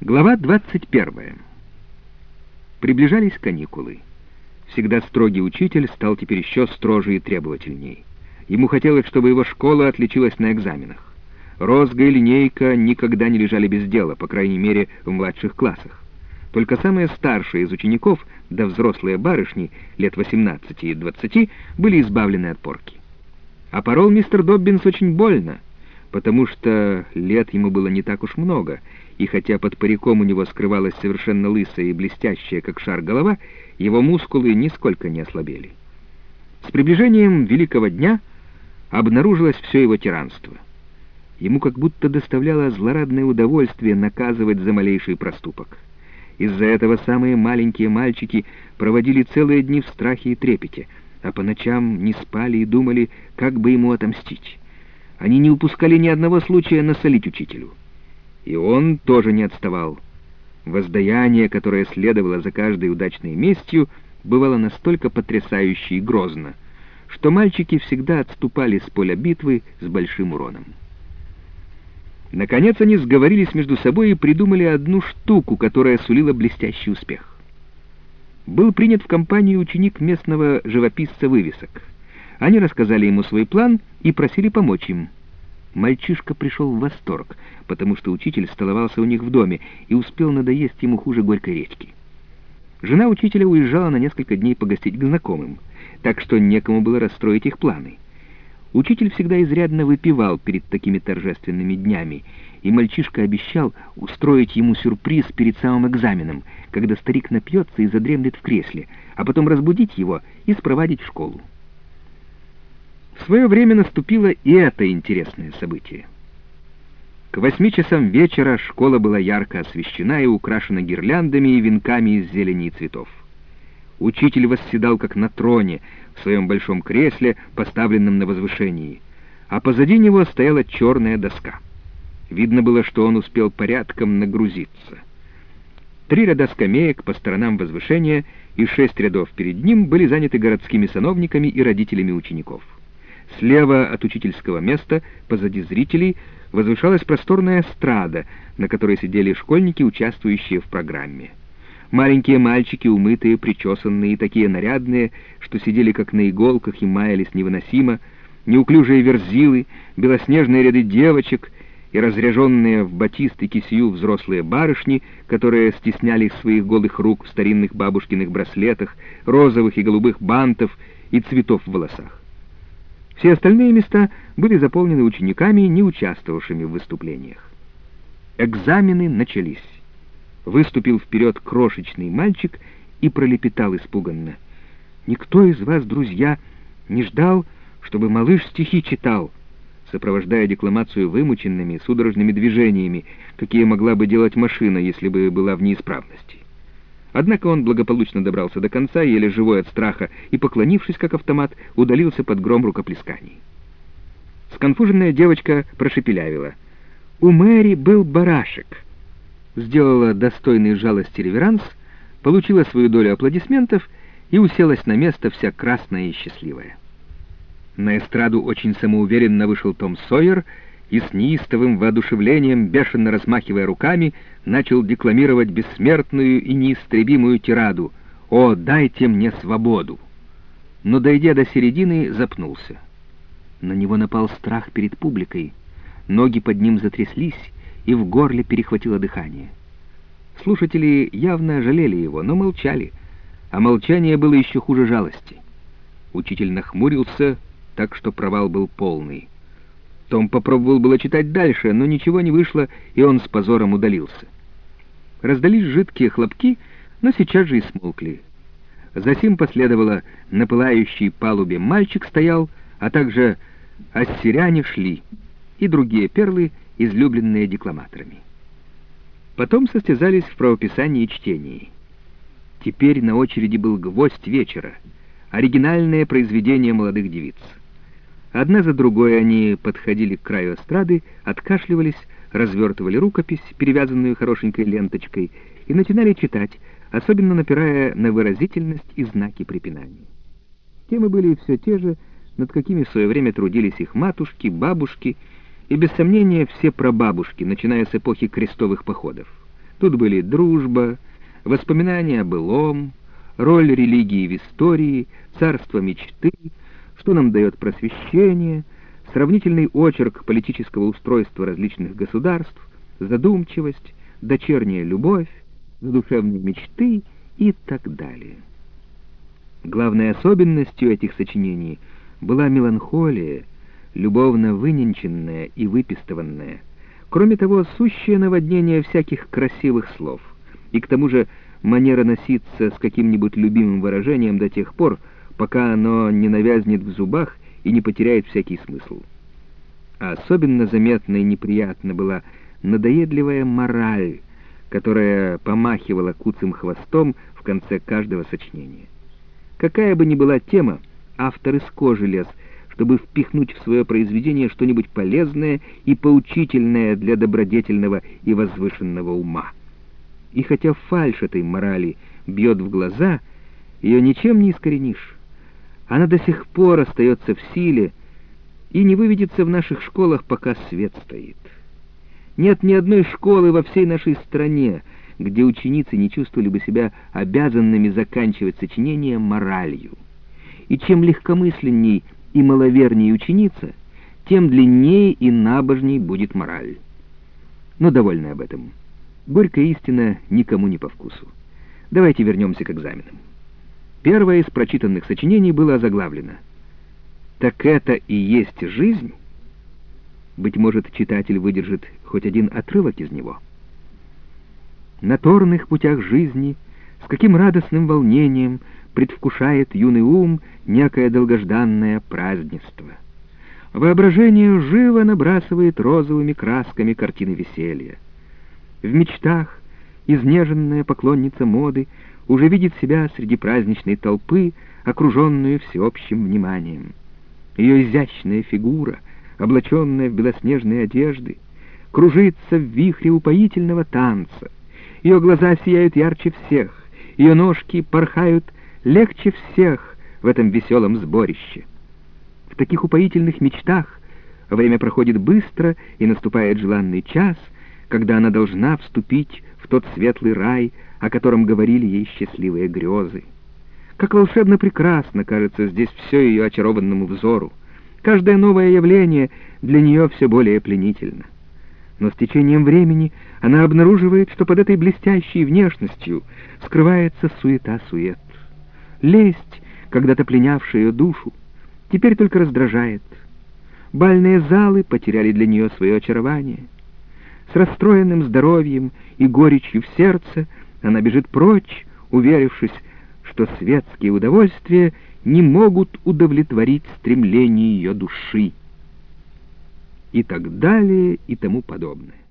Глава 21. Приближались каникулы. Всегда строгий учитель стал теперь еще строже и требовательней. Ему хотелось, чтобы его школа отличилась на экзаменах. Розга и линейка никогда не лежали без дела, по крайней мере, в младших классах. Только самые старшие из учеников, да взрослые барышни, лет 18 и 20, были избавлены от порки. А порол мистер Доббинс очень больно, потому что лет ему было не так уж много — и хотя под париком у него скрывалась совершенно лысая и блестящая, как шар, голова, его мускулы нисколько не ослабели. С приближением великого дня обнаружилось все его тиранство. Ему как будто доставляло злорадное удовольствие наказывать за малейший проступок. Из-за этого самые маленькие мальчики проводили целые дни в страхе и трепете, а по ночам не спали и думали, как бы ему отомстить. Они не упускали ни одного случая насолить учителю. И он тоже не отставал. Воздаяние, которое следовало за каждой удачной местью, бывало настолько потрясающе и грозно, что мальчики всегда отступали с поля битвы с большим уроном. Наконец они сговорились между собой и придумали одну штуку, которая сулила блестящий успех. Был принят в компанию ученик местного живописца вывесок. Они рассказали ему свой план и просили помочь им. Мальчишка пришел в восторг, потому что учитель столовался у них в доме и успел надоесть ему хуже горькой речки. Жена учителя уезжала на несколько дней погостить к знакомым, так что некому было расстроить их планы. Учитель всегда изрядно выпивал перед такими торжественными днями, и мальчишка обещал устроить ему сюрприз перед самым экзаменом, когда старик напьется и задремлет в кресле, а потом разбудить его и спровадить в школу. В свое время наступило и это интересное событие. К восьми часам вечера школа была ярко освещена и украшена гирляндами и венками из зелени и цветов. Учитель восседал как на троне в своем большом кресле, поставленном на возвышении, а позади него стояла черная доска. Видно было, что он успел порядком нагрузиться. Три ряда скамеек по сторонам возвышения и шесть рядов перед ним были заняты городскими сановниками и родителями учеников. Слева от учительского места, позади зрителей, возвышалась просторная эстрада, на которой сидели школьники, участвующие в программе. Маленькие мальчики, умытые, причесанные такие нарядные, что сидели как на иголках и маялись невыносимо, неуклюжие верзилы, белоснежные ряды девочек и разряженные в батист и кисию взрослые барышни, которые стесняли своих голых рук в старинных бабушкиных браслетах, розовых и голубых бантов и цветов в волосах. Все остальные места были заполнены учениками, не участвовавшими в выступлениях. Экзамены начались. Выступил вперед крошечный мальчик и пролепетал испуганно. «Никто из вас, друзья, не ждал, чтобы малыш стихи читал?» сопровождая декламацию вымученными, судорожными движениями, какие могла бы делать машина, если бы была в неисправности. Однако он благополучно добрался до конца, еле живой от страха, и, поклонившись как автомат, удалился под гром рукоплесканий. Сконфуженная девочка прошепелявила. «У Мэри был барашек». Сделала достойный жалости реверанс, получила свою долю аплодисментов и уселась на место вся красная и счастливая. На эстраду очень самоуверенно вышел Том Сойер и с неистовым воодушевлением, бешено размахивая руками, начал декламировать бессмертную и неистребимую тираду «О, дайте мне свободу!» Но, дойдя до середины, запнулся. На него напал страх перед публикой. Ноги под ним затряслись, и в горле перехватило дыхание. Слушатели явно жалели его, но молчали, а молчание было еще хуже жалости. Учитель нахмурился, так что провал был полный. Том попробовал было читать дальше, но ничего не вышло, и он с позором удалился. Раздались жидкие хлопки, но сейчас же и смолкли. Затем последовало «На пылающей палубе мальчик стоял», а также «Ассиряне шли» и другие перлы, излюбленные декламаторами. Потом состязались в правописании и чтении. Теперь на очереди был «Гвоздь вечера», оригинальное произведение молодых девиц. Одна за другой они подходили к краю эстрады, откашливались, развертывали рукопись, перевязанную хорошенькой ленточкой, и начинали читать, особенно напирая на выразительность и знаки препинания. Темы были все те же, над какими в свое время трудились их матушки, бабушки и, без сомнения, все прабабушки, начиная с эпохи крестовых походов. Тут были дружба, воспоминания о былом, роль религии в истории, царство мечты, что нам дает просвещение, сравнительный очерк политического устройства различных государств, задумчивость, дочерняя любовь, задушевные мечты и так далее. Главной особенностью этих сочинений была меланхолия, любовно выненченная и выпистыванная, кроме того, сущее наводнение всяких красивых слов, и к тому же манера носиться с каким-нибудь любимым выражением до тех пор, пока оно не навязнет в зубах и не потеряет всякий смысл. А особенно заметна и неприятна была надоедливая мораль, которая помахивала куцым хвостом в конце каждого сочинения. Какая бы ни была тема, автор из кожи лез, чтобы впихнуть в свое произведение что-нибудь полезное и поучительное для добродетельного и возвышенного ума. И хотя фальшь этой морали бьет в глаза, ее ничем не искоренишь. Она до сих пор остается в силе и не выведется в наших школах, пока свет стоит. Нет ни одной школы во всей нашей стране, где ученицы не чувствовали бы себя обязанными заканчивать сочинение моралью. И чем легкомысленней и маловерней ученица, тем длиннее и набожней будет мораль. Но довольны об этом. Горькая истина никому не по вкусу. Давайте вернемся к экзаменам. Первое из прочитанных сочинений было озаглавлено «Так это и есть жизнь?» Быть может, читатель выдержит хоть один отрывок из него. На торных путях жизни с каким радостным волнением предвкушает юный ум некое долгожданное празднество. Воображение живо набрасывает розовыми красками картины веселья. В мечтах изнеженная поклонница моды уже видит себя среди праздничной толпы, окруженную всеобщим вниманием. Ее изящная фигура, облаченная в белоснежные одежды, кружится в вихре упоительного танца. Ее глаза сияют ярче всех, ее ножки порхают легче всех в этом веселом сборище. В таких упоительных мечтах время проходит быстро, и наступает желанный час — когда она должна вступить в тот светлый рай, о котором говорили ей счастливые грезы. Как волшебно прекрасно кажется здесь все ее очарованному взору. Каждое новое явление для нее все более пленительно. Но с течением времени она обнаруживает, что под этой блестящей внешностью скрывается суета-сует. Лесть, когда-то пленявшая ее душу, теперь только раздражает. Бальные залы потеряли для нее свое очарование — с расстроенным здоровьем и горечью в сердце она бежит прочь, уверившись, что светские удовольствия не могут удовлетворить стремление ее души. И так далее, и тому подобное.